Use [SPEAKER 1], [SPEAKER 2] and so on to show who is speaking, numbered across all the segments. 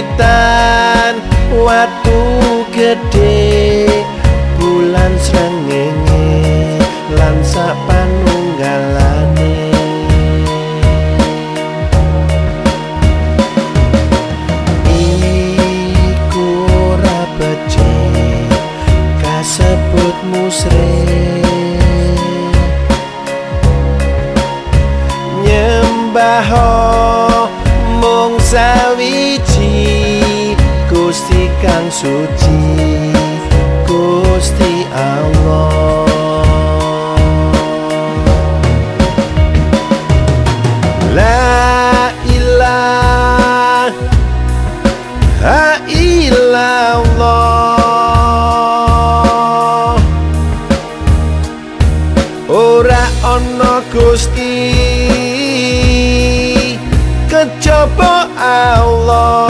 [SPEAKER 1] wit-witan watu gede bulan srengenge lan sak panunggalane. Iku ora becik kasebut musrik nyembah kang suci Gusti Allah. La ilaha illallah. Ora ana Gusti kejaba Allah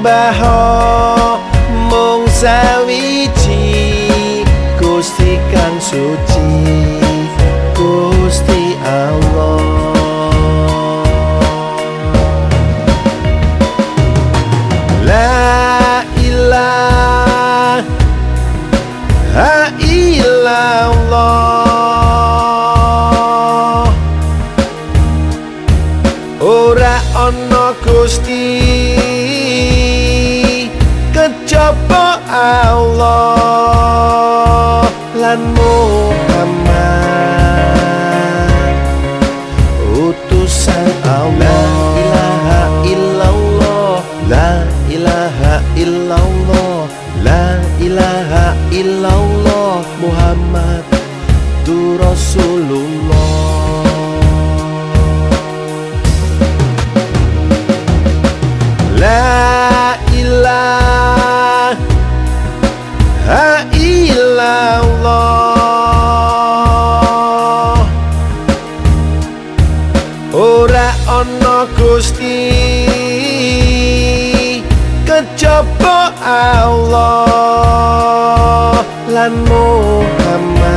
[SPEAKER 1] nyembah mung sawiji Gusti kang suci Gusti Allah. La ilaha illallah. Ora ana Gusti kejaba Allah lan Muhammad? Utusan Allah. La ilaha illallah. La ilaha illallah. La ilaha illallah Muhammad tu Rasulullah Ora ana Gusti kejaba Allah lan Muhammad.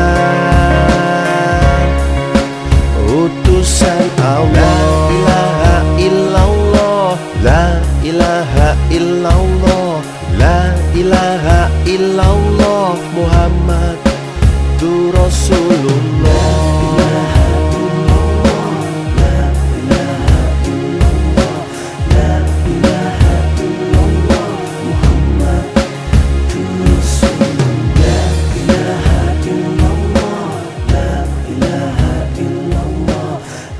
[SPEAKER 1] Utusan Allah. La ilaha illallah La ilaha illallah La ilaha illallah